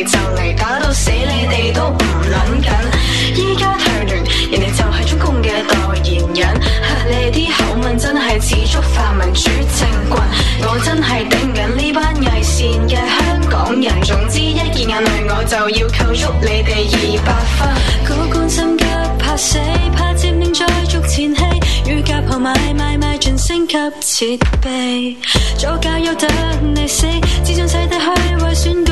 就嚟打到死你哋都唔谂紧依家退联人哋就系中共嘅代言人你啲口吻真系似足发民主政棍我真系顶紧呢班伪善嘅香港人总之一见眼泪我就要扣足你哋二百分高官心急怕死怕占领再续前戏与家婆买买买尽升级设备左教休等你死只想使得虚为宣